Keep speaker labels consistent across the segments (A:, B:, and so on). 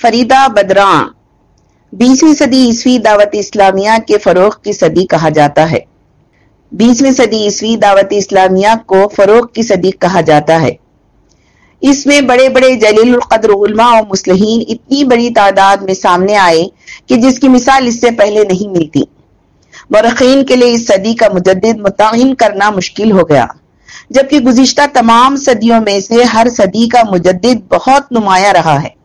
A: فریدہ بدراں، بیسویں صدی عیسوی دعوت اسلامیہ کے فروغ کی صدی کہا جاتا ہے۔ بیسویں صدی عیسوی دعوت اسلامیہ کو فروغ کی صدی کہا جاتا ہے۔ اس میں بڑے بڑے جلیل القدر علماء و مسلحین اتنی بڑی تعداد میں سامنے آئے کہ جس کی مثال اس سے پہلے نہیں ملتی۔ مرخین کے لیے اس صدی کا مجدد متعین کرنا مشکل ہو گیا، جبکہ گزشتہ تمام صدیوں میں سے ہر صدی کا مجدد بہت نمایاں رہا ہے۔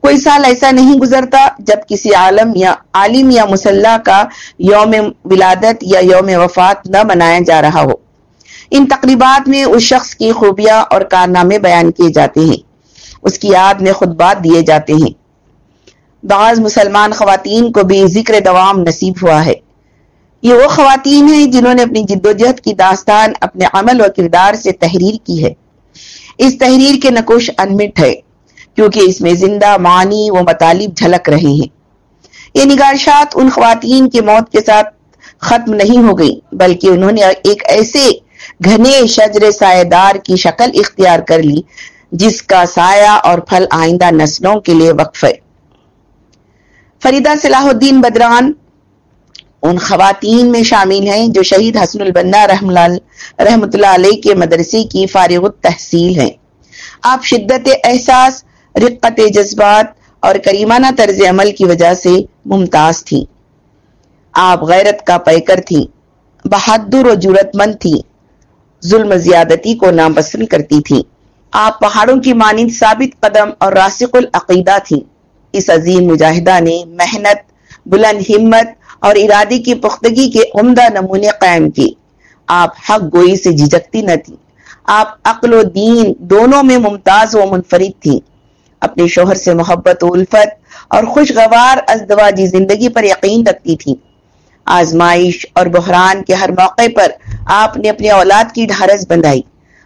A: کوئی سال ایسا نہیں گزرتا جب کسی عالم یا عالم یا مسلح کا یوم ولادت یا یوم وفات نہ منایا جا رہا ہو۔ ان تقریبات میں اس شخص کی خوبیاں اور کارنامے بیان کیے جاتے ہیں۔ اس کی یاد میں خطبات دیے جاتے ہیں۔ بعض مسلمان خواتین کو بھی ذکر دوام نصیب ہوا ہے۔ یہ وہ خواتین ہیں جنہوں نے اپنی جد و جہد کی داستان، اپنے عمل و کردار سے تحریر کی ہے۔ اس تحریر کے نقوش انمٹ ہے۔ کیونکہ اس میں زندہ معنی و مطالب جھلک رہے ہیں۔ یہ نگارشات ان خواتین کی موت کے ساتھ ختم نہیں ہو گئی، بلکہ انہوں نے ایک ایسے گھنے شجر سائے دار کی شکل اختیار کر لی، جس کا سایہ اور پھل آئندہ نسلوں کے لیے وقف ہے۔ فریدہ صلاح الدین بدران ان خواتین میں شامل ہیں جو شہید حسن البنا رحمت اللہ علیہ کے مدرسے کی فارغ التحصیل ہیں۔ آپ شدت احساس رقت جذبات اور کریمانہ طرز عمل کی وجہ سے ممتاز تھی۔ آپ غیرت کا پیکر تھی بہادر و جرت مند تھی ظلم زیادتی کو ناپسند کرتی تھی آپ پہاڑوں کی مانند ثابت قدم اور راسق العقیدہ تھی اس عظیم مجاہدہ نے محنت، بلند ہمت اور ارادی کی پختگی کے عمدہ نمونے قائم کی آپ حق گوئی سے جھجکتی نہ تھی آپ عقل و دین دونوں میں ممتاز و منفرد تھی اپنے شوہر سے محبت و الفت اور خوشگوار ازدواجی زندگی پر یقین رکھتی تھی۔ آزمائش اور بحران کے ہر موقع پر آپ نے اپنے اولاد کی ڈھارس بندائی۔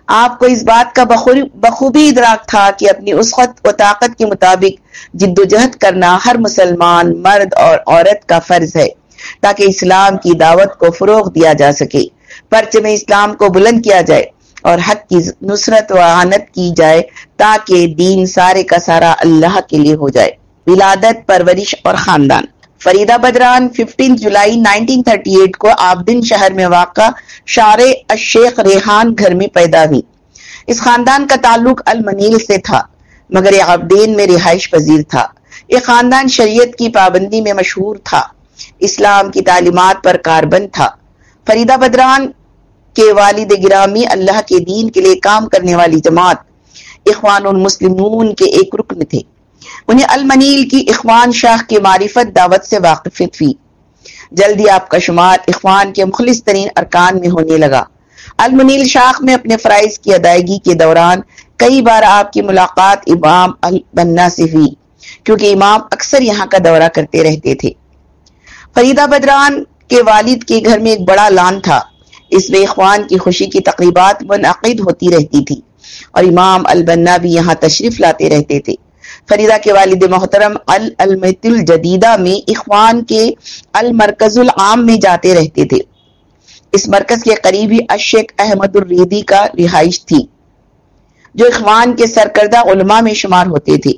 A: آپ کو اس بات کا بخوبی ادراک تھا کہ اپنی اسخت و طاقت کے مطابق جد و جہد کرنا ہر مسلمان مرد اور عورت کا فرض ہے، تاکہ اسلام کی دعوت کو فروغ دیا جا سکے، پرچم اسلام کو بلند کیا جائے۔ اور حق کی نصرت و آنت کی جائے تاکہ دین سارے کا سارا اللہ کے لیے ہو جائے۔ ولادت، پرورش اور خاندان۔ فریدہ بدران 15 جولائی 1938 کو آبدن شہر میں واقع شار الشیخ ریحان گھر میں پیدا ہوئی۔ اس خاندان کا تعلق المنیل سے تھا، مگر یہ عبدین میں رہائش پذیر تھا۔ یہ خاندان شریعت کی پابندی میں مشہور تھا۔ اسلام کی تعلیمات پر کاربند تھا۔ فریدہ بدران کے والد گرامی اللہ کے دین کے لیے کام کرنے والی جماعت اخوان المسلمون کے ایک رکن تھے۔ انہیں المنیل کی اخوان شاہ کی معرفت دعوت سے واقف تھی۔ جلدی آپ کا شمار اخوان کے مخلص ترین ارکان میں ہونے لگا۔ المنیل شاخ میں اپنے فرائض کی ادائیگی کے دوران کئی بار آپ کی ملاقات امام البنا سے ہوئی، کیونکہ امام اکثر یہاں کا دورہ کرتے رہتے تھے۔ فریدہ بدران کے والد کے گھر میں ایک بڑا لان تھا۔ اس میں اخوان کی خوشی کی تقریبات منعقد ہوتی رہتی تھی اور امام البنا بھی یہاں تشریف لاتے رہتے تھے۔ فریدہ کے والد محترم المت الجدیدہ میں اخوان کے المرکز العام میں جاتے رہتے تھے۔ اس مرکز کے قریبی اشیک احمد الریدی کا رہائش تھی، جو اخوان کے سرکردہ علماء میں شمار ہوتے تھے۔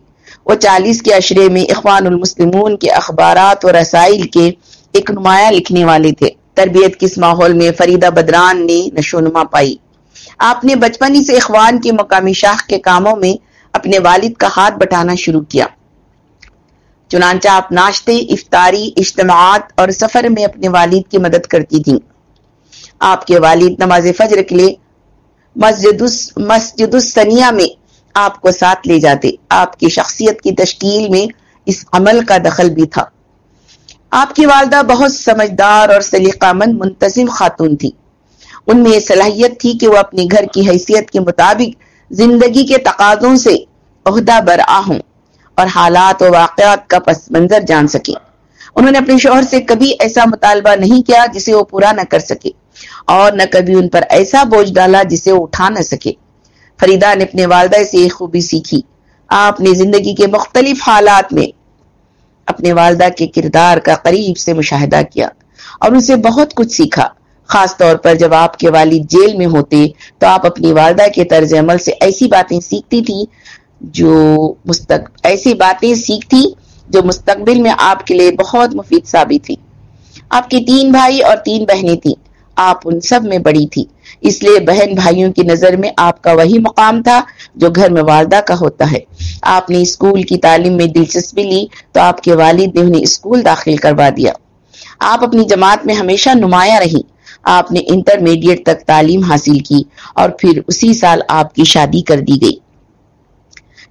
A: وہ چالیس کے اشرے میں اخوان المسلمون کے اخبارات اور رسائل کے ایک نمایاں لکھنے والے تھے۔ تربیت کس ماحول میں فریدہ بدران نے نشونما پائی۔ آپ نے بچپنی سے اخوان کی مقامی شاخ کے کاموں میں اپنے والد کا ہاتھ بٹانا شروع کیا۔ چنانچہ آپ ناشتے، افطاری، اجتماعات اور سفر میں اپنے والد کی مدد کرتی تھیں۔ آپ کے والد نماز فجر کے لیے مسجد مسجد السنیہ میں آپ کو ساتھ لے جاتے۔ آپ کی شخصیت کی تشکیل میں اس عمل کا دخل بھی تھا۔ آپ کی والدہ بہت سمجھدار اور سلیقہ مند منتظم خاتون تھی۔ ان میں یہ صلاحیت تھی کہ وہ اپنی گھر کی حیثیت کے مطابق زندگی کے تقاضوں سے عہدہ برآ ہوں اور حالات و واقعات کا پس منظر جان سکے۔ انہوں نے اپنے شوہر سے کبھی ایسا مطالبہ نہیں کیا جسے وہ پورا نہ کر سکے اور نہ کبھی ان پر ایسا بوجھ ڈالا جسے وہ اٹھا نہ سکے۔ فریدہ نے اپنے والدہ سے یہ خوبی سیکھی۔ آپ نے زندگی کے مختلف حالات میں اپنے والدہ کے کردار کا قریب سے مشاہدہ کیا اور اسے بہت کچھ سیکھا۔ خاص طور پر جب آپ کے والد جیل میں ہوتے تو آپ اپنی والدہ کے طرز عمل سے ایسی باتیں سیکھتی تھی جو مستق... ایسی باتیں سیکھتی جو مستقبل میں آپ کے لیے بہت مفید ثابت تھی۔ آپ کی تین بھائی اور تین بہنیں تھیں۔ آپ ان سب میں بڑی تھی اس لیے بہن بھائیوں کی نظر میں آپ کا وہی مقام تھا جو گھر میں والدہ کا ہوتا ہے۔ آپ نے اسکول کی تعلیم میں دلچسپی لی تو آپ کے والد نے انہیں اسکول داخل کروا دیا۔ آپ اپنی جماعت میں ہمیشہ نمایاں رہی آپ نے انٹرمیڈیٹ تک تعلیم حاصل کی اور پھر اسی سال آپ کی شادی کر دی گئی۔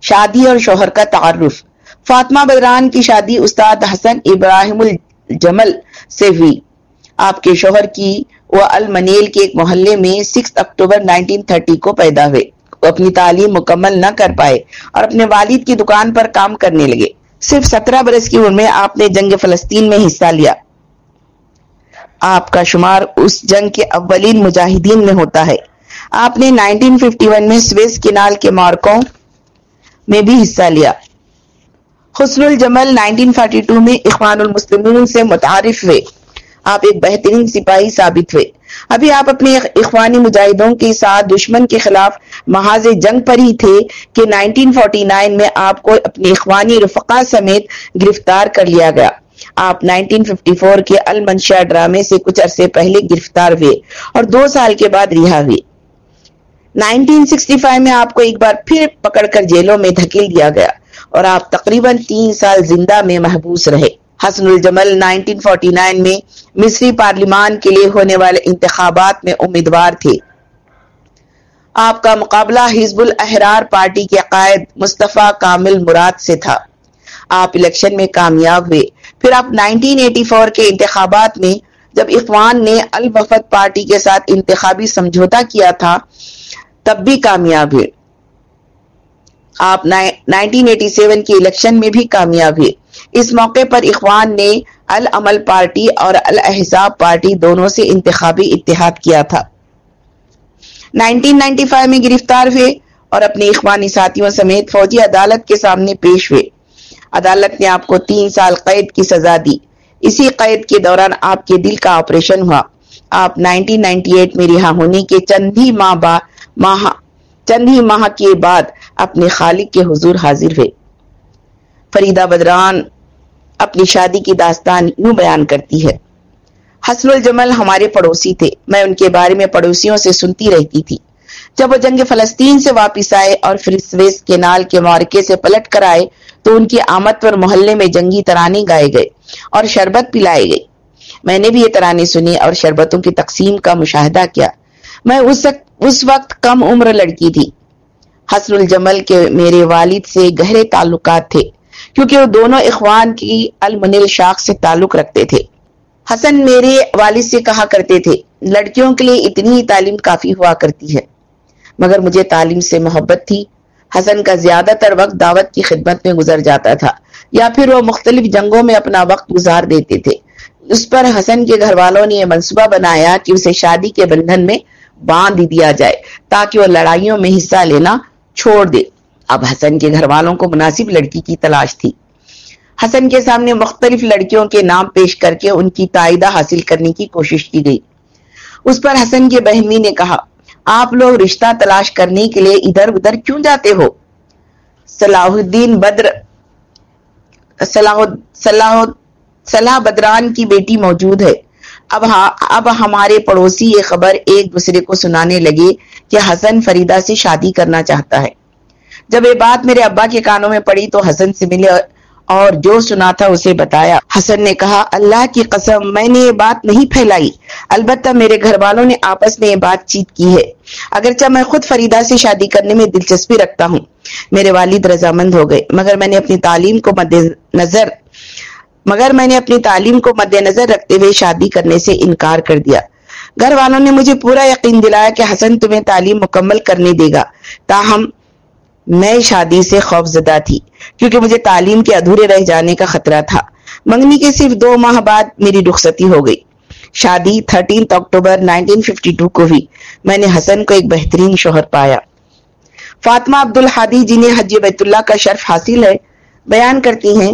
A: شادی اور شوہر کا تعارف۔ فاطمہ بدران کی شادی استاد حسن ابراہیم الجمل سے ہوئی۔ آپ کے شوہر کی وہ المنیل کے ایک محلے میں سکس اکتوبر نائنٹین تھرٹی کو پیدا ہوئے۔ وہ اپنی تعلیم مکمل نہ کر پائے اور اپنے والد کی دکان پر کام کرنے لگے۔ صرف سترہ برس کی عمر میں آپ نے جنگ فلسطین میں حصہ لیا۔ آپ کا شمار اس جنگ کے اولین مجاہدین میں ہوتا ہے۔ آپ نے 1951 میں سویس کنال کے مارکوں میں بھی حصہ لیا۔ حسن الجمل 1942 میں اخوان المسلمین سے متعارف ہوئے۔ آپ ایک بہترین سپاہی ثابت ہوئے۔ ابھی آپ اپنے اخوانی مجاہدوں کے ساتھ دشمن کے خلاف محاذ جنگ پر ہی تھے کہ 1949 میں آپ کو اپنے اخوانی رفقا سمیت گرفتار کر لیا گیا۔ آپ 1954 کے المنشا ڈرامے سے کچھ عرصے پہلے گرفتار ہوئے اور دو سال کے بعد رہا ہوئے۔ 1965 میں آپ کو ایک بار پھر پکڑ کر جیلوں میں دھکیل دیا گیا اور آپ تقریباً تین سال زندہ میں محبوس رہے۔ حسن الجمل 1949 میں مصری پارلیمان کے لیے ہونے والے انتخابات میں امیدوار تھے۔ آپ کا مقابلہ حزب الاحرار پارٹی کے قائد مصطفیٰ کامل مراد سے تھا۔ آپ الیکشن میں کامیاب ہوئے۔ پھر آپ 1984 کے انتخابات میں جب اخوان نے الوفد پارٹی کے ساتھ انتخابی سمجھوتا کیا تھا، تب بھی کامیاب ہوئے۔ آپ 1987 کی الیکشن میں بھی کامیاب ہوئے۔ اس موقع پر اخوان نے العمل پارٹی اور الاحزاب پارٹی دونوں سے انتخابی اتحاد کیا تھا۔ 1995 میں گرفتار ہوئے اور اپنے اخوانی ساتھیوں سمیت فوجی عدالت کے سامنے پیش ہوئے۔ عدالت نے آپ کو تین سال قید کی سزا دی۔ اسی قید کے دوران آپ کے دل کا آپریشن ہوا۔ آپ 1998 میں رہا ہونے کے چند ہی ماہ با، ماہ، چند ہی ماہ کے بعد اپنے خالق کے حضور حاضر ہوئے۔ فریدہ بدران اپنی شادی کی داستان یوں بیان کرتی ہے۔ حسن الجمل ہمارے پڑوسی تھے۔ میں ان کے بارے میں پڑوسیوں سے سنتی رہتی تھی۔ جب وہ جنگ فلسطین سے واپس آئے اور پھر سویس کے نال کے مارکے سے پلٹ کر آئے، تو ان کی آمد پر محلے میں جنگی ترانے گائے گئے اور شربت پلائے گئے۔ میں نے بھی یہ ترانے سنی اور شربتوں کی تقسیم کا مشاہدہ کیا۔ میں اس اس وقت کم عمر لڑکی تھی۔ حسن الجمل کے میرے والد سے گہرے تعلقات تھے۔ کیونکہ وہ دونوں اخوان کی المنل شاخ سے تعلق رکھتے تھے۔ حسن میرے والد سے کہا کرتے تھے، لڑکیوں کے لیے اتنی ہی تعلیم کافی ہوا کرتی ہے۔ مگر مجھے تعلیم سے محبت تھی۔ حسن کا زیادہ تر وقت دعوت کی خدمت میں گزر جاتا تھا، یا پھر وہ مختلف جنگوں میں اپنا وقت گزار دیتے تھے۔ اس پر حسن کے گھر والوں نے یہ منصوبہ بنایا کہ اسے شادی کے بندھن میں باندھ دیا جائے، تاکہ وہ لڑائیوں میں حصہ لینا چھوڑ دے۔ اب حسن کے گھر والوں کو مناسب لڑکی کی تلاش تھی۔ حسن کے سامنے مختلف لڑکیوں کے نام پیش کر کے ان کی تائیدہ حاصل کرنے کی کوشش کی گئی۔ اس پر حسن کے بہنوی نے کہا، آپ لوگ رشتہ تلاش کرنے کے لیے ادھر ادھر کیوں جاتے ہو؟ صلاح الدین بدر، صلاح صلاح صلاح بدران کی بیٹی موجود ہے۔ اب ہاں اب ہمارے پڑوسی یہ خبر ایک دوسرے کو سنانے لگے کہ حسن فریدہ سے شادی کرنا چاہتا ہے۔ جب یہ بات میرے ابا کے کانوں میں پڑی تو حسن سے ملے اور جو سنا تھا اسے بتایا۔ حسن نے کہا، اللہ کی قسم، میں نے یہ بات نہیں پھیلائی۔ البتہ میرے گھر والوں نے آپس میں یہ بات چیت کی ہے۔ اگرچہ میں خود فریدہ سے شادی کرنے میں دلچسپی رکھتا ہوں۔ میرے والد رضامند ہو گئے، مگر میں نے اپنی تعلیم کو مد نظر، مگر میں نے اپنی تعلیم کو مد نظر رکھتے ہوئے شادی کرنے سے انکار کر دیا۔ گھر والوں نے مجھے پورا یقین دلایا کہ حسن تمہیں تعلیم مکمل کرنے دے گا، تاہم میں شادی سے خوف زدہ تھی، کیونکہ مجھے تعلیم کے ادھورے رہ جانے کا خطرہ تھا۔ منگنی کے صرف دو ماہ بعد میری رخصتی ہو گئی۔ شادی 13 اکتوبر 1952 کو ہوئی۔ میں نے حسن کو ایک بہترین شوہر پایا۔ فاطمہ عبد الحادی جنہیں جی حج بیت اللہ کا شرف حاصل ہے، بیان کرتی ہیں،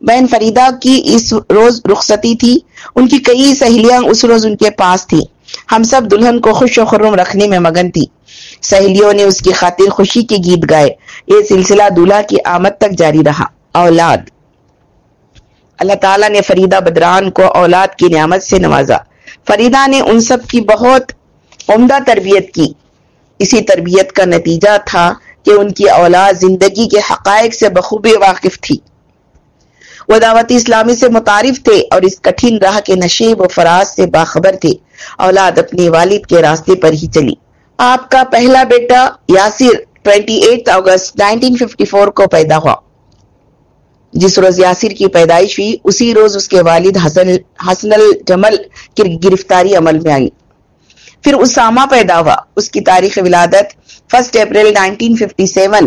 A: بہن فریدہ کی اس روز رخصتی تھی۔ ان کی کئی سہیلیاں اس روز ان کے پاس تھی ہم سب دلہن کو خوش و خرم رکھنے میں مگن تھی۔ سہیلیوں نے اس کی خاطر خوشی کے گیت گائے۔ یہ سلسلہ دولہا کی آمد تک جاری رہا۔ اولاد۔ اللہ تعالیٰ نے فریدہ بدران کو اولاد کی نعمت سے نوازا۔ فریدہ نے ان سب کی بہت عمدہ تربیت کی۔ اسی تربیت کا نتیجہ تھا کہ ان کی اولاد زندگی کے حقائق سے بخوبی واقف تھی۔ وہ دعوت اسلامی سے متعارف تھے اور اس کٹھن راہ کے نشیب و فراز سے باخبر تھے۔ اولاد اپنے والد کے راستے پر ہی چلی۔ آپ کا پہلا بیٹا یاسر 28 اگست 1954 کو پیدا ہوا۔ جس روز یاسر کی پیدائش ہوئی، اسی روز اس کے والد حسن حسن الجمل کی گرفتاری عمل میں آئی۔ پھر اسامہ پیدا ہوا۔ اس کی تاریخ ولادت فرسٹ اپریل 1957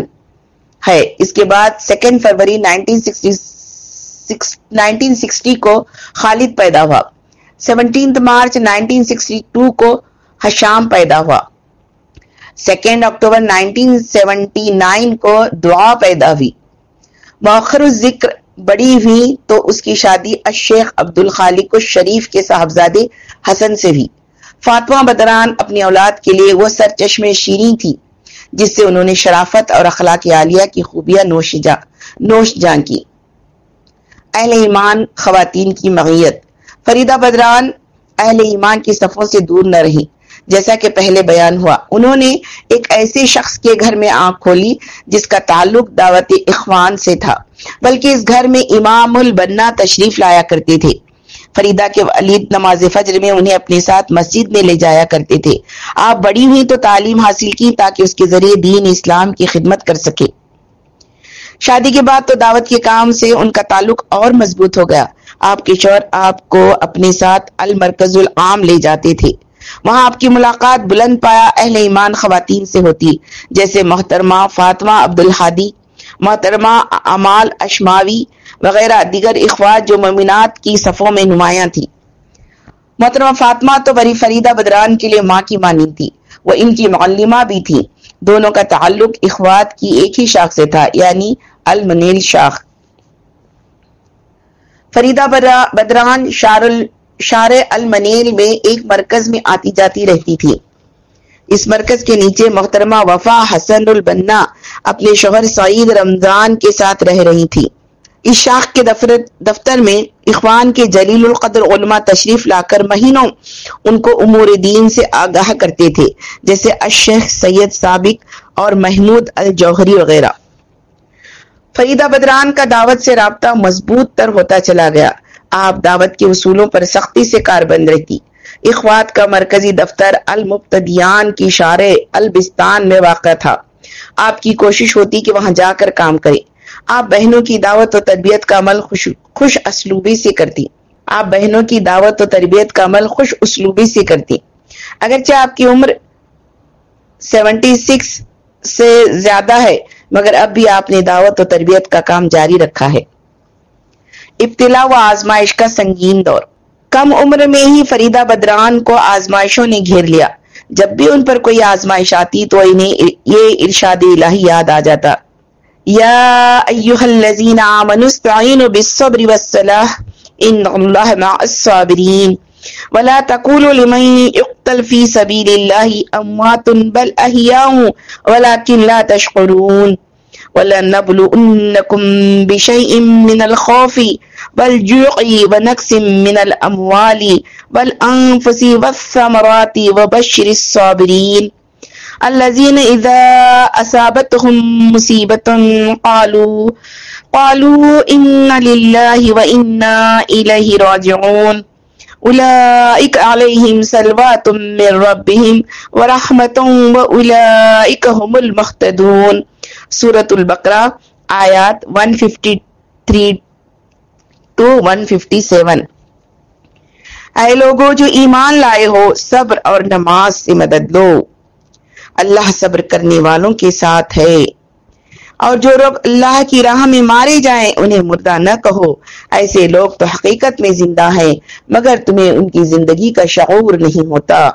A: ہے۔ اس کے بعد سیکنڈ فروری 1960 کو خالد پیدا ہوا۔ سیونٹینتھ مارچ 1962 کو حشام پیدا ہوا۔ سیکنڈ اکتوبر 1979 کو دعا پیدا ہوئی۔ مؤخر الذکر بڑی ہوئی تو اس کی شادی الشیخ عبد الخالق الشریف کے صاحبزادے حسن سے بھی فاطمہ بدران اپنی اولاد کے لیے وہ سر چشم شیریں تھی، جس سے انہوں نے شرافت اور اخلاق عالیہ کی خوبیاں نوش جا، نوش جان کی۔ اہل ایمان خواتین کی مغیت۔ فریدہ بدران اہل ایمان کی صفوں سے دور نہ رہی۔ جیسا کہ پہلے بیان ہوا۔ انہوں نے ایک ایسے شخص کے گھر میں آنکھ کھولی جس کا تعلق دعوت اخوان سے تھا، بلکہ اس گھر میں امام البنا تشریف لایا کرتے تھے۔ فریدہ کے والد نماز فجر میں انہیں اپنے ساتھ مسجد میں لے جایا کرتے تھے۔ آپ بڑی ہوئی تو تعلیم حاصل کی تاکہ اس کے ذریعے دین اسلام کی خدمت کر سکے۔ شادی کے بعد تو دعوت کے کام سے ان کا تعلق اور مضبوط ہو گیا۔ آپ کے شور آپ کو اپنے ساتھ المرکز العام لے جاتے تھے۔ وہاں آپ کی ملاقات بلند پایا اہل ایمان خواتین سے ہوتی، جیسے محترمہ فاطمہ عبد الحادی محترمہ امال اشماوی وغیرہ، دیگر اخوات جو ممینات کی صفوں میں نمایاں تھی محترمہ فاطمہ تو بری فریدہ بدران کے لیے ماں کی مانی تھی، وہ ان کی معلمہ بھی تھی۔ دونوں کا تعلق اخوات کی ایک ہی شاخ سے تھا یعنی المنیل شاخ۔ فریدہ بدران شار شار المنیل میں ایک مرکز میں آتی جاتی رہتی تھی۔ اس مرکز کے نیچے محترمہ وفا حسن البنا اپنے شوہر سعید رمضان کے ساتھ رہ رہی تھی۔ اس شاخ کے دفتر میں اخوان کے جلیل القدر علماء تشریف لا کر مہینوں ان کو امور دین سے آگاہ کرتے تھے، جیسے الشیخ سید سابق اور محمود الجوہری وغیرہ۔ فریدہ بدران کا دعوت سے رابطہ مضبوط تر ہوتا چلا گیا۔ آپ دعوت کے اصولوں پر سختی سے کاربند رہتی۔ اخوات کا مرکزی دفتر المبتدیان کی شارع البستان میں واقع تھا۔ آپ کی کوشش ہوتی کہ وہاں جا کر کام کرے آپ بہنوں کی دعوت و تربیت کا عمل خوش خوش اسلوبی سے کرتی۔ آپ بہنوں کی دعوت و تربیت کا عمل خوش اسلوبی سے کرتی۔ اگرچہ آپ کی عمر سیونٹی سکس سے زیادہ ہے، مگر اب بھی آپ نے دعوت و تربیت کا کام جاری رکھا ہے۔ ابتلا و آزمائش کا سنگین دور۔ کم عمر میں ہی فریدہ بدران کو آزمائشوں نے گھیر لیا۔ جب بھی ان پر کوئی آزمائش آتی تو انہیں یہ ارشاد الہی یاد آ جاتا۔ یا ایوہ الذین آمنوا استعینوا بالصبر والصلاح ان اللہ مع الصابرین۔ ولا تقولوا لمن يقتل في سبيل الله اموات بل احياء ولكن لا تشعرون ولنبلونكم بشيء من الخوف والجوع ونقص من الأموال والانفس والثمرات وبشر الصابرين. الذين إذا أصابتهم مصيبة قالوا قالوا إن لله وإنا إليه راجعون. أولئك عليهم صلوات من ربهم ورحمة وأولئك هم المهتدون. سورة البقرہ، آیات 153 ٹو 157 اے لوگو، جو ایمان لائے ہو، صبر اور نماز سے مدد لو۔ اللہ صبر کرنے والوں کے ساتھ ہے۔ اور جو لوگ اللہ کی راہ میں مارے جائیں، انہیں مردہ نہ کہو۔ ایسے لوگ تو حقیقت میں زندہ ہیں، مگر تمہیں ان کی زندگی کا شعور نہیں ہوتا۔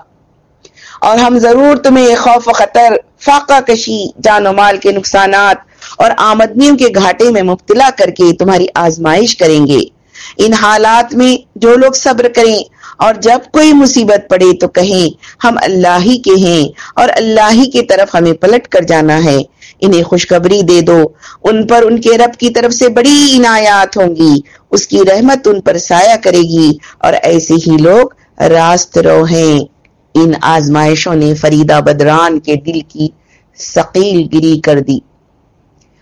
A: اور ہم ضرور تمہیں خوف و خطر، فاقہ کشی، جان و مال کے نقصانات اور آمدنیوں کے گھاٹے میں مبتلا کر کے تمہاری آزمائش کریں گے۔ ان حالات میں جو لوگ صبر کریں اور جب کوئی مصیبت پڑے تو کہیں، ہم اللہ ہی کے ہیں اور اللہ ہی کی طرف ہمیں پلٹ کر جانا ہے۔ انہیں خوشخبری دے دو۔ ان پر ان کے رب کی طرف سے بڑی عنایات ہوں گی۔ اس کی رحمت ان پر سایہ کرے گی اور ایسے ہی لوگ راست رو ہیں۔ ان آزمائشوں نے فریدہ بدران کے دل کی ثقیل گری کر دی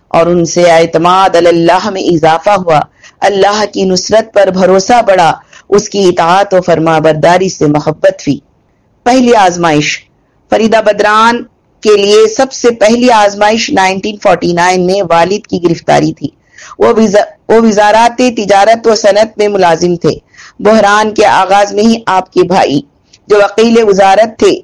A: اور ان سے اعتماد اللہ میں اضافہ ہوا۔ اللہ کی نصرت پر بھروسہ بڑھا، اس کی اطاعت و فرما برداری سے محبت ہوئی۔ پہلی آزمائش، فریدہ بدران کے لیے سب سے پہلی آزمائش 1949 میں والد کی گرفتاری تھی۔ وہ وزارات تجارت و صنعت میں ملازم تھے۔ بحران کے آغاز میں ہی آپ کے بھائی جو وکیل وزارت تھے،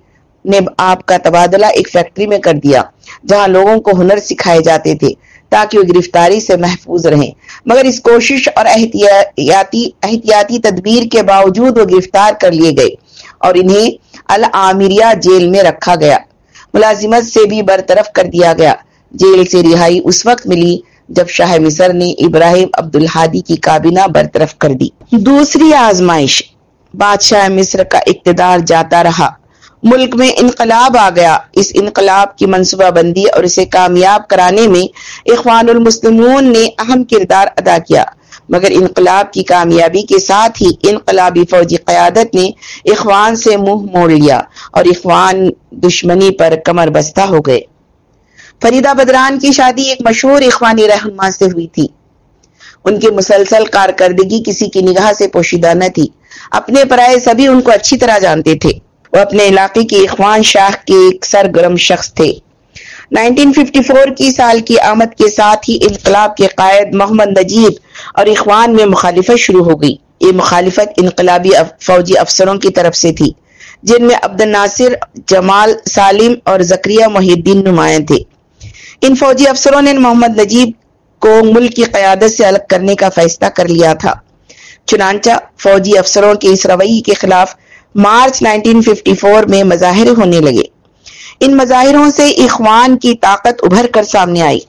A: نے آپ کا تبادلہ ایک فیکٹری میں کر دیا، جہاں لوگوں کو ہنر سکھائے جاتے تھے تاکہ وہ گرفتاری سے محفوظ رہیں۔ مگر اس کوشش اور احتیاطی احتیاطی تدبیر کے باوجود وہ گرفتار کر لیے گئے اور انہیں العامریہ جیل میں رکھا گیا۔ ملازمت سے بھی برطرف کر دیا گیا۔ جیل سے رہائی اس وقت ملی جب شاہ مصر نے ابراہیم عبد الحادی کی کابینہ برطرف کر دی۔ دوسری آزمائش بادشاہ مصر کا اقتدار جاتا رہا۔ ملک میں انقلاب آ گیا۔ اس انقلاب کی منصوبہ بندی اور اسے کامیاب کرانے میں اخوان المسلمون نے اہم کردار ادا کیا۔ مگر انقلاب کی کامیابی کے ساتھ ہی انقلابی فوجی قیادت نے اخوان سے منہ موڑ لیا اور اخوان دشمنی پر کمر بستہ ہو گئے۔ فریدہ بدران کی شادی ایک مشہور اخوانی رہنما سے ہوئی تھی۔ ان کی مسلسل کارکردگی کسی کی نگاہ سے پوشیدہ نہ تھی۔ اپنے پرائے سبھی ان کو اچھی طرح جانتے تھے۔ وہ اپنے علاقے کے اخوان شاہ کے ایک سرگرم شخص تھے۔ 1954 کی سال کی آمد کے ساتھ ہی انقلاب کے قائد محمد نجیب اور اخوان میں مخالفت شروع ہو گئی۔ یہ مخالفت انقلابی فوجی افسروں کی طرف سے تھی، جن میں عبد الناصر جمال، سالم اور زکریہ محی الدین نمایاں تھے۔ ان فوجی افسروں نے محمد نجیب کو ملک کی قیادت سے الگ کرنے کا فیصلہ کر لیا تھا۔ چنانچہ فوجی افسروں کے اس روئی کے خلاف مارچ 1954 میں مظاہرے ہونے لگے۔ ان مظاہروں سے اخوان کی طاقت ابھر کر سامنے آئی۔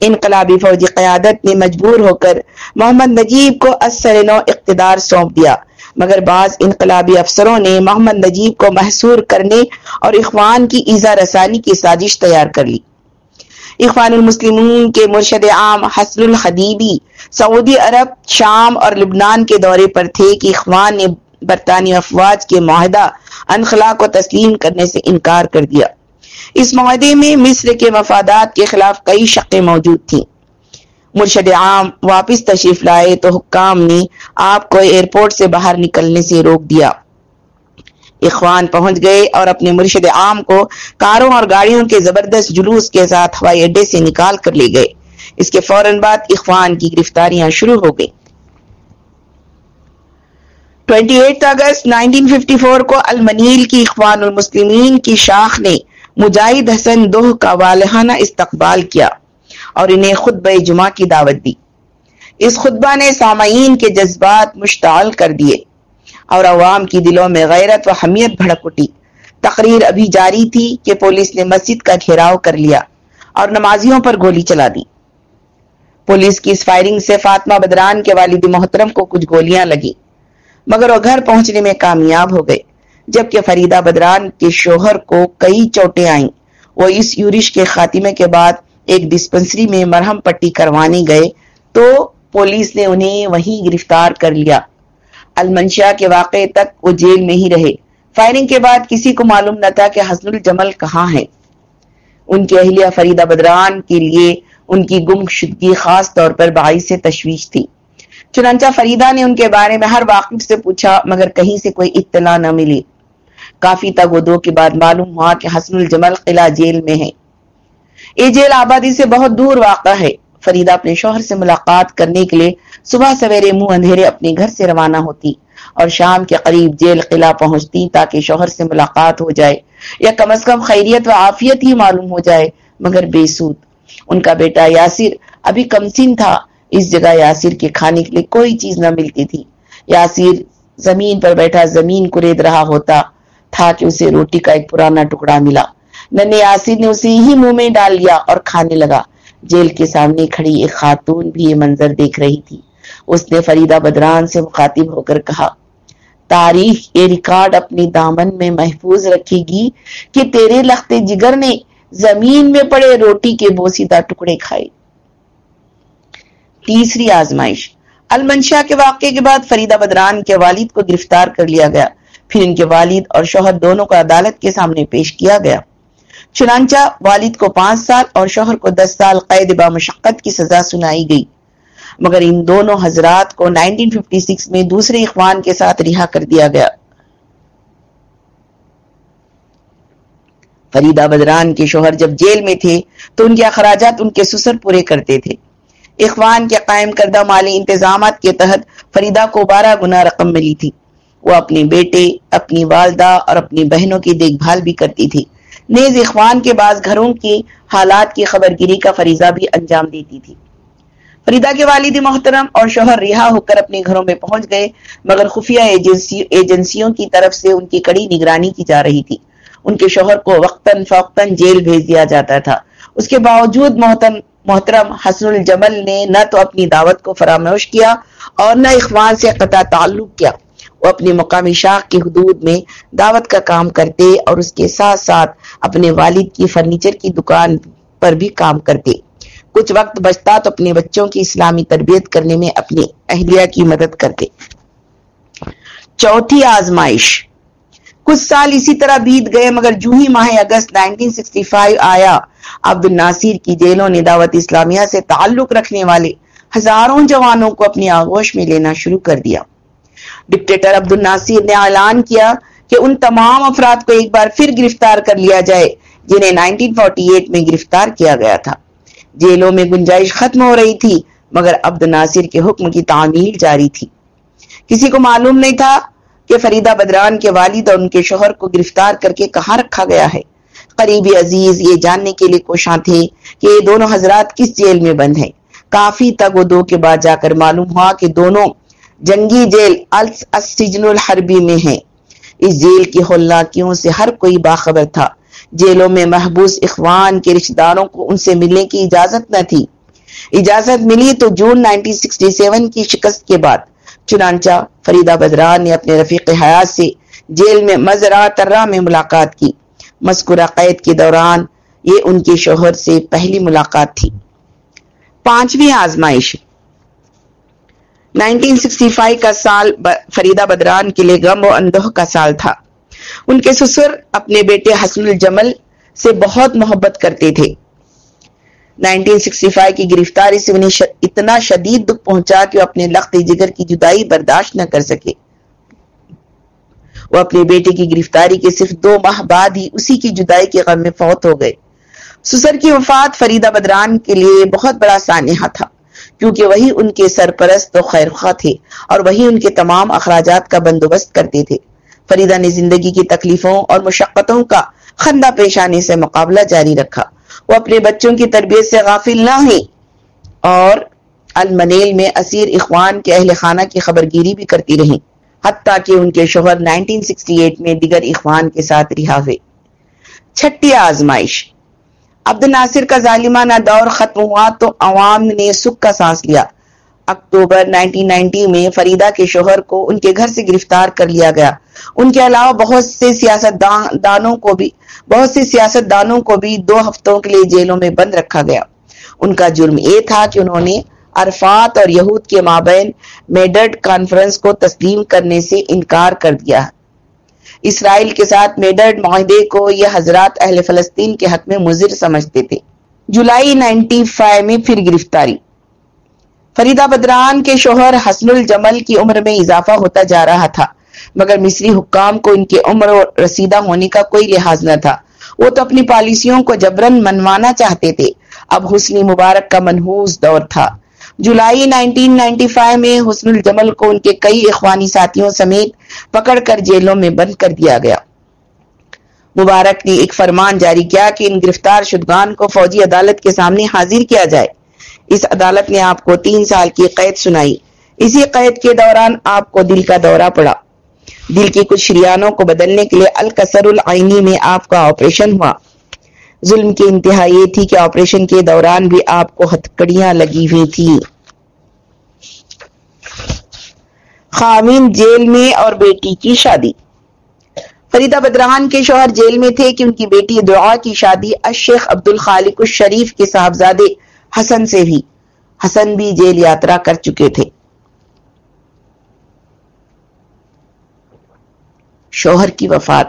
A: انقلابی فوجی قیادت نے مجبور ہو کر محمد نجیب کو اثر نو اقتدار سونپ دیا، مگر بعض انقلابی افسروں نے محمد نجیب کو محصور کرنے اور اخوان کی ایزا رسانی کی سازش تیار کر لی۔ اخوان المسلمون کے مرشد عام حسن الخدیبی، سعودی عرب، شام اور لبنان کے دورے پر تھے کہ اخوان نے برطانوی افواج کے معاہدہ انخلا کو تسلیم کرنے سے انکار کر دیا۔ اس معاہدے میں مصر کے مفادات کے خلاف کئی شقیں موجود تھیں۔ مرشد عام واپس تشریف لائے تو حکام نے آپ کو ایئرپورٹ سے باہر نکلنے سے روک دیا۔ اخوان پہنچ گئے اور اپنے مرشد عام کو کاروں اور گاڑیوں کے زبردست جلوس کے ساتھ ہوائی اڈے سے نکال کر لے گئے۔ اس کے فوراً بعد اخوان کی گرفتاریاں شروع ہو گئی 28 اگست 1954 کو المنیل کی اخوان المسلمین کی شاخ نے مجاہد حسن دوہ کا والہانہ استقبال کیا اور انہیں خطبہ جمعہ کی دعوت دی۔ اس خطبہ نے سامعین کے جذبات مشتعل کر دیے۔ اور عوام کی دلوں میں غیرت و حمیت بھڑک اٹھی۔ تقریر ابھی جاری تھی کہ پولیس نے مسجد کا گھیراؤ کر لیا اور نمازیوں پر گولی چلا دی۔ پولیس کی اس فائرنگ سے فاطمہ بدران کے والد محترم کو کچھ گولیاں لگی مگر وہ گھر پہنچنے میں کامیاب ہو گئے۔ جبکہ فریدہ بدران کے شوہر کو کئی چوٹیں آئیں۔ وہ اس یورش کے خاتمے کے بعد ایک ڈسپنسری میں مرہم پٹی کروانے گئے تو پولیس نے انہیں وہیں گرفتار کر لیا۔ المنشا کے واقعے تک وہ جیل میں ہی رہے۔ فائرنگ کے بعد کسی کو معلوم نہ تھا کہ حسن الجمل کہاں ہے ان کی اہلیہ فریدہ بدران کے لیے ان کی گم شدگی خاص طور پر باعث سے تشویش تھی۔ چنانچہ فریدہ نے ان کے بارے میں ہر واقف سے پوچھا، مگر کہیں سے کوئی اطلاع نہ ملی۔ کافی تک وہ دو کے بعد معلوم ہوا کہ حسن الجمل قلعہ جیل میں ہے یہ جیل آبادی سے بہت دور واقع ہے۔ فریدہ اپنے شوہر سے ملاقات کرنے کے لیے صبح سویرے منہ اندھیرے اپنے گھر سے روانہ ہوتی اور شام کے قریب جیل قلعہ پہنچتی تاکہ شوہر سے ملاقات ہو جائے یا کم از کم خیریت و عافیت ہی معلوم ہو جائے، مگر بے سود۔ ان کا بیٹا یاسر ابھی کمسین تھا، اس جگہ یاسر کے کھانے کے لیے کوئی چیز نہ ملتی تھی۔ یاسر زمین پر بیٹھا زمین کو رید رہا ہوتا، تھا کہ اسے روٹی کا ایک پرانا ٹکڑا ملا۔ ننے یاسر نے اسے ہی منہ میں ڈال لیا اور کھانے لگا۔ جیل کے سامنے کھڑی ایک خاتون بھی یہ منظر دیکھ رہی تھی۔ اس نے فریدہ بدران سے مخاطب ہو کر کہا، تاریخ یہ ریکارڈ اپنی دامن میں محفوظ رکھے گی کہ تیرے لخت جگر نے زمین میں پڑے روٹی کے بوسیدہ ٹکڑے کھائے۔ تیسری آزمائش۔ المنشا کے واقعے کے بعد فریدہ بدران کے والد کو گرفتار کر لیا گیا۔ پھر ان کے والد اور شوہر دونوں کو عدالت کے سامنے پیش کیا گیا۔ چنانچہ والد کو پانچ سال اور شوہر کو دس سال قید با مشقت کی سزا سنائی گئی۔ مگر ان دونوں حضرات کو 1956 میں دوسرے اخوان کے ساتھ رہا کر دیا گیا۔ فریدہ بدران کے شوہر جب جیل میں تھے تو ان کے اخراجات ان کے سسر پورے کرتے تھے۔ اخوان کے قائم کردہ مالی انتظامات کے تحت فریدہ کو بارہ گنا رقم ملی تھی۔ وہ اپنے بیٹے، اپنی والدہ اور اپنی بہنوں کی دیکھ بھال بھی کرتی تھی۔ نیز اخوان کے بعض گھروں کی حالات کی خبر گیری کا فریضہ بھی انجام دیتی تھی۔ فریدہ کے والد محترم اور شوہر رہا ہو کر اپنے گھروں میں پہنچ گئے، مگر خفیہ ایجنسیوں کی طرف سے ان کی کڑی نگرانی کی جا رہی تھی۔ ان کے شوہر کو وقتاً فوقتاً جیل بھیج دیا جاتا تھا۔ اس کے باوجود محترم محترم حسن الجمل نے نہ تو اپنی دعوت کو فراموش کیا اور نہ اخوان سے قطع تعلق کیا۔ وہ اپنی مقامی شاخ کی حدود میں دعوت کا کام کرتے اور اس کے ساتھ ساتھ اپنے والد کی فرنیچر کی دکان پر بھی کام کرتے۔ کچھ وقت بچتا تو اپنے بچوں کی اسلامی تربیت کرنے میں اپنی اہلیہ کی مدد کرتے۔ چوتھی آزمائش۔ کچھ سال اسی طرح بیت گئے مگر جو ہی ماہ اگست 1965 آیا، عبد الناصر کی جیلوں نے دعوت اسلامیہ سے تعلق رکھنے والے ہزاروں جوانوں کو اپنی آغوش میں لینا شروع کر دیا۔ ڈکٹیٹر عبد الناصر نے اعلان کیا کہ ان تمام افراد کو ایک بار پھر گرفتار کر لیا جائے، جنہیں 1948 میں گرفتار کیا گیا تھا۔ جیلوں میں گنجائش ختم ہو رہی تھی، مگر عبد ناصر کے حکم کی تعمیل جاری تھی۔ کسی کو معلوم نہیں تھا کہ فریدہ بدران کے والد اور ان کے شوہر کو گرفتار کر کے کہاں رکھا گیا ہے۔ قریبی عزیز، یہ جاننے کے لیے کوشاں تھے کہ یہ دونوں حضرات کس جیل میں بند ہیں۔ کافی تگ و دو کے بعد جا کر معلوم ہوا کہ دونوں جنگی جیل السجن الحربی میں ہیں اس جیل کی ہولناکیوں سے ہر کوئی باخبر تھا۔ جیلوں میں محبوس اخوان کے رشتہ داروں کو ان سے ملنے کی اجازت نہ تھی۔ اجازت ملی تو جون 1967 کی شکست کے بعد۔ چنانچہ فریدہ بدران نے اپنے رفیق حیات سے جیل میں مزرا ترہ میں ملاقات کی۔ مذکورہ قید کے دوران یہ ان کے شوہر سے پہلی ملاقات تھی۔ پانچویں آزمائش۔ 1965 کا سال فریدہ بدران کے لیے غم و اندوہ کا سال تھا۔ ان کے سسر اپنے بیٹے حسن الجمل سے بہت محبت کرتے تھے۔ 1965 کی گرفتاری سے انہیں اتنا شدید دکھ پہنچا کہ وہ اپنے لخت جگر کی جدائی برداشت نہ کر سکے۔ وہ اپنے بیٹے کی گرفتاری کے صرف دو ماہ بعد ہی اسی کی جدائی کے غم میں فوت ہو گئے۔ سسر کی وفات فریدہ بدران کے لیے بہت بڑا سانحہ تھا۔ کیونکہ وہی ان کے سرپرست و خیرخواہ تھے اور وہی ان کے تمام اخراجات کا بندوبست کرتے تھے۔ فریدہ نے زندگی کی تکلیفوں اور مشقتوں کا خندہ پیش آنے سے مقابلہ جاری رکھا۔ وہ اپنے بچوں کی تربیت سے غافل نہ ہوئی اور المنیل میں اسیر اخوان کے اہل خانہ کی خبرگیری بھی کرتی رہی حتیٰ کہ ان کے شوہر 1968 میں دیگر اخوان کے ساتھ رہا ہوئے۔ چھٹی آزمائش۔ عبد الناصر کا ظالمانہ دور ختم ہوا تو عوام نے سکھ کا سانس لیا۔ اکتوبر 1990 میں فریدہ کے شوہر کو ان کے گھر سے گرفتار کر لیا گیا۔ ان کے علاوہ بہت سے سیاست دانوں کو بھی بہت سے سیاست دانوں کو بھی دو ہفتوں کے لیے جیلوں میں بند رکھا گیا۔ ان کا جرم یہ تھا کہ انہوں نے عرفات اور یہود کے مابین میڈرڈ کانفرنس کو تسلیم کرنے سے انکار کر دیا۔ اسرائیل کے ساتھ میڈرڈ معاہدے کو یہ حضرات اہل فلسطین کے حق میں مضر سمجھتے تھے۔ جولائی نائنٹی فائیو میں پھر گرفتاری۔ فریدہ بدران کے شوہر حسن الجمل کی عمر میں اضافہ ہوتا جا رہا تھا، مگر مصری حکام کو ان کے عمر اور رسیدہ ہونے کا کوئی لحاظ نہ تھا۔ وہ تو اپنی پالیسیوں کو جبرن منوانا چاہتے تھے۔ اب حسنی مبارک کا منحوس دور تھا۔ جولائی 1995 میں حسن الجمل کو ان کے کئی اخوانی ساتھیوں سمیت پکڑ کر جیلوں میں بند کر دیا گیا۔ مبارک نے ایک فرمان جاری کیا کہ ان گرفتار شدگان کو فوجی عدالت کے سامنے حاضر کیا جائے۔ اس عدالت نے آپ کو تین سال کی قید سنائی۔ اسی قید کے دوران آپ کو دل کا دورہ پڑا۔ دل کی کچھ شریانوں کو بدلنے کے لیے الکسر العینی میں آپ کا آپریشن ہوا۔ ظلم کی انتہا یہ تھی کہ آپریشن کے دوران بھی آپ کو ہتکڑیاں لگی ہوئی تھی خامین جیل میں اور بیٹی کی شادی۔ فریدہ بدران کے شوہر جیل میں تھے کہ ان کی بیٹی دعا کی شادی الشیخ عبد الخالق الشریف کے صاحبزادے حسن سے بھی حسن بھی جیل یاترا کر چکے تھے۔ شوہر کی وفات۔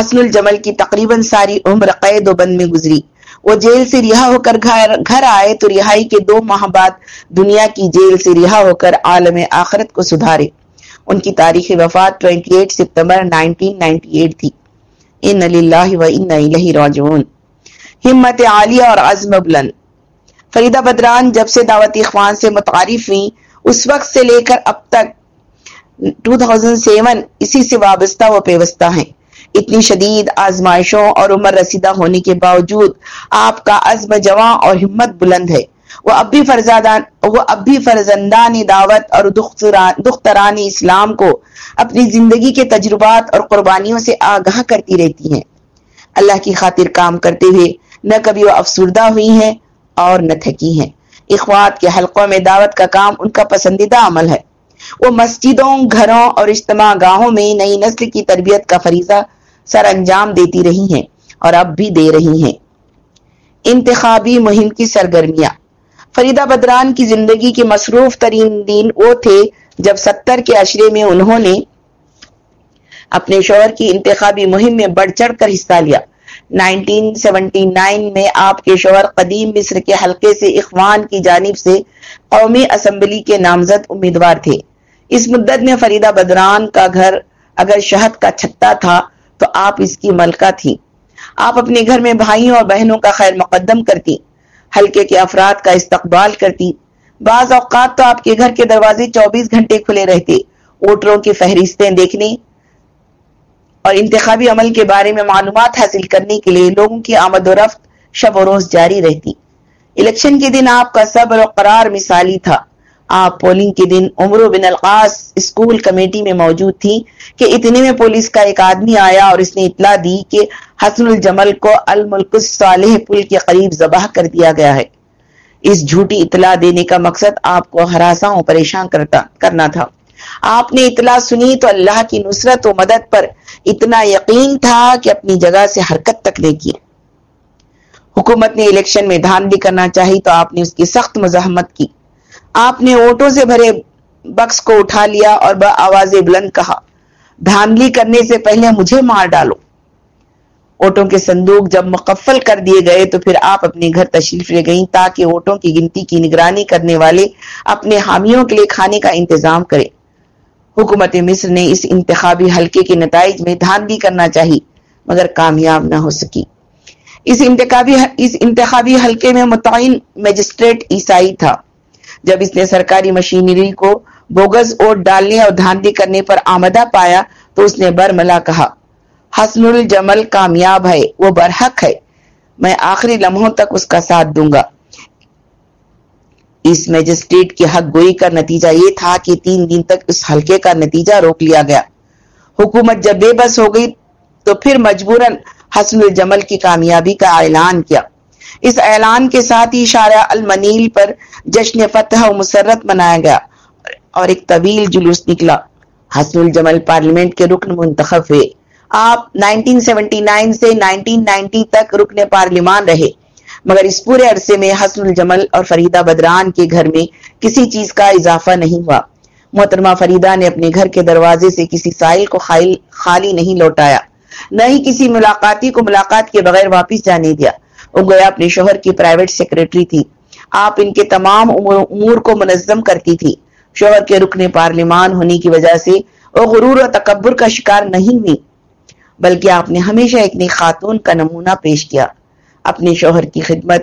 A: حسن الجمل کی تقریباً ساری عمر قید و بند میں گزری۔ وہ جیل سے رہا ہو کر گھر آئے تو رہائی کے دو ماہ بعد دنیا کی جیل سے رہا ہو کر عالم آخرت کو سدھارے۔ ان کی تاریخ وفات 28 ستمبر 1998 تھی۔ ان للہ و ان الیہ راجعون۔ ہمت عالیہ اور عزم بلند۔ فریدہ بدران جب سے دعوت اخوان سے متعارف ہوئی، اس وقت سے لے کر اب تک 2007 اسی سے وابستہ و پیوستہ ہیں۔ اتنی شدید آزمائشوں اور عمر رسیدہ ہونے کے باوجود آپ کا عزم جواں اور ہمت بلند ہے۔ وہ اب بھی فرزادان، وہ اب بھی فرزندان دعوت اور دختران اسلام کو اپنی زندگی کے تجربات اور قربانیوں سے آگاہ کرتی رہتی ہیں۔ اللہ کی خاطر کام کرتے ہوئے نہ کبھی وہ افسردہ ہوئی ہیں اور نہ تھکی ہیں۔ اخوات کے حلقوں میں دعوت کا کام ان کا پسندیدہ عمل ہے۔ وہ مسجدوں، گھروں اور اجتماع گاہوں میں نئی نسل کی تربیت کا فریضہ سر انجام دیتی رہی ہیں اور اب بھی دے رہی ہیں۔ انتخابی مہم کی سرگرمیاں۔ فریدہ بدران کی زندگی کے مصروف ترین دن وہ تھے جب ستر کے عشرے میں انہوں نے اپنے شوہر کی انتخابی مہم میں بڑھ چڑھ کر حصہ لیا۔ 1979 میں آپ کے شوہر قدیم مصر کے حلقے سے اخوان کی جانب سے قومی اسمبلی کے نامزد امیدوار تھے۔ اس مدت میں فریدہ بدران کا گھر اگر شہد کا چھتا تھا تو آپ اس کی ملکہ تھی آپ اپنے گھر میں بھائیوں اور بہنوں کا خیر مقدم کرتی، ہلکے کے افراد کا استقبال کرتی۔ بعض اوقات تو آپ کے گھر کے دروازے چوبیس گھنٹے کھلے رہتے ووٹروں کی فہرستیں دیکھنے اور انتخابی عمل کے بارے میں معلومات حاصل کرنے کے لیے لوگوں کی آمد و رفت شب و روز جاری رہتی۔ الیکشن کے دن آپ کا صبر و قرار مثالی تھا۔ آپ پولنگ کے دن عمرو بن القاس اسکول کمیٹی میں موجود تھی کہ اتنے میں پولیس کا ایک آدمی آیا اور اس نے اطلاع دی کہ حسن الجمل کو الملک صالح پل کے قریب ذبح کر دیا گیا ہے۔ اس جھوٹی اطلاع دینے کا مقصد آپ کو ہراساں و پریشان کرتا، کرنا تھا۔ آپ نے اطلاع سنی تو اللہ کی نصرت و مدد پر اتنا یقین تھا کہ اپنی جگہ سے حرکت تک نہیں کی حکومت نے الیکشن میں دھاندلی کرنا چاہی تو آپ نے اس کی سخت مزاحمت کی۔ آپ نے اوٹوں سے بھرے بکس کو اٹھا لیا اور آواز بلند کہا دھاندلی کرنے سے پہلے مجھے مار ڈالو۔ اوٹوں کے صندوق جب مقفل کر دیے گئے تو پھر آپ اپنے گھر تشریف لے گئیں تاکہ اوٹوں کی گنتی کی نگرانی کرنے والے اپنے حامیوں کے لیے کھانے کا انتظام کرے حکومت مصر نے اس انتخابی حلقے کے نتائج میں دھاندلی کرنا چاہی، مگر کامیاب نہ ہو سکی۔ اس انتخابی اس انتخابی حلقے میں متعین میجسٹریٹ عیسائی تھا۔ جب اس نے سرکاری مشینری کو بوگز اوٹ ڈالنے اور دھاندلی کرنے پر آمدہ پایا تو اس نے برملا کہا، حسن الجمل کامیاب ہے، وہ برحق ہے۔ میں آخری لمحوں تک اس کا ساتھ دوں گا۔ اس میجسٹریٹ کی حق گوئی کا نتیجہ یہ تھا کہ تین دن تک اس حلقے کا نتیجہ روک لیا گیا۔ حکومت جب بے بس ہو گئی تو پھر مجبوراً حسن الجمل کی کامیابی کا اعلان کیا۔ اس اعلان کے ساتھ ہی شارع المنیل پر جشن فتح و مسرت منایا گیا اور ایک طویل جلوس نکلا۔ حسن الجمل پارلیمنٹ کے رکن منتخب ہوئے۔ آپ 1979 سے 1990 تک رکن پارلیمان رہے۔ مگر اس پورے عرصے میں حسن الجمل اور فریدہ بدران کے گھر میں کسی چیز کا اضافہ نہیں ہوا۔ محترمہ فریدہ نے اپنے گھر کے دروازے سے کسی سائل کو خالی نہیں لوٹایا۔ نہ ہی کسی ملاقاتی کو ملاقات کے بغیر واپس جانے دیا۔ وہ گویا اپنے شوہر کی پرائیویٹ سیکرٹری تھی۔ آپ ان کے تمام امور کو منظم کرتی تھی۔ شوہر کے رکن پارلیمان ہونے کی وجہ سے وہ غرور و تکبر کا شکار نہیں ہوئی، بلکہ آپ نے ہمیشہ ایک نئی خاتون کا نمونہ پیش کیا۔ اپنے شوہر کی خدمت،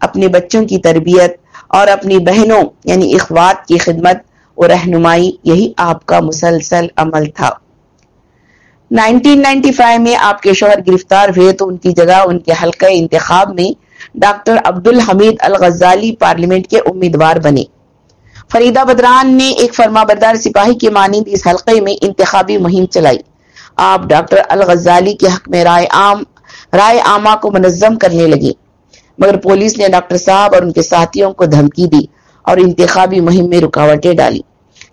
A: اپنے بچوں کی تربیت اور اپنی بہنوں یعنی اخوات کی خدمت اور رہنمائی، یہی آپ کا مسلسل عمل تھا۔ 1995 میں آپ کے شوہر گرفتار ہوئے تو ان کی جگہ ان کے حلقہ انتخاب میں ڈاکٹر عبد الحمید الغزالی پارلیمنٹ کے امیدوار بنے۔ فریدہ بدران نے ایک فرما بردار سپاہی کے مانند اس حلقے میں انتخابی مہم چلائی۔ آپ ڈاکٹر الغزالی کے حق میں رائے عام، رائے عامہ کو منظم کرنے لگی مگر پولیس نے ڈاکٹر صاحب اور ان کے ساتھیوں کو دھمکی دی اور انتخابی مہم میں رکاوٹیں ڈالی۔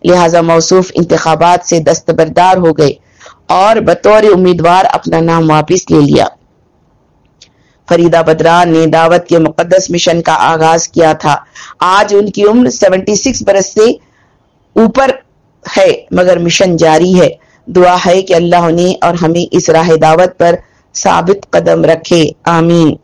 A: لہذا موصوف انتخابات سے دستبردار ہو گئے۔ اور بطور امیدوار اپنا نام واپس لے لیا۔ فریدہ بدران نے دعوت کے مقدس مشن کا آغاز کیا تھا۔ آج ان کی عمر سیونٹی سکس برس سے اوپر ہے، مگر مشن جاری ہے۔ دعا ہے کہ اللہ نے اور ہمیں اس راہ دعوت پر ثابت قدم رکھے۔ آمین۔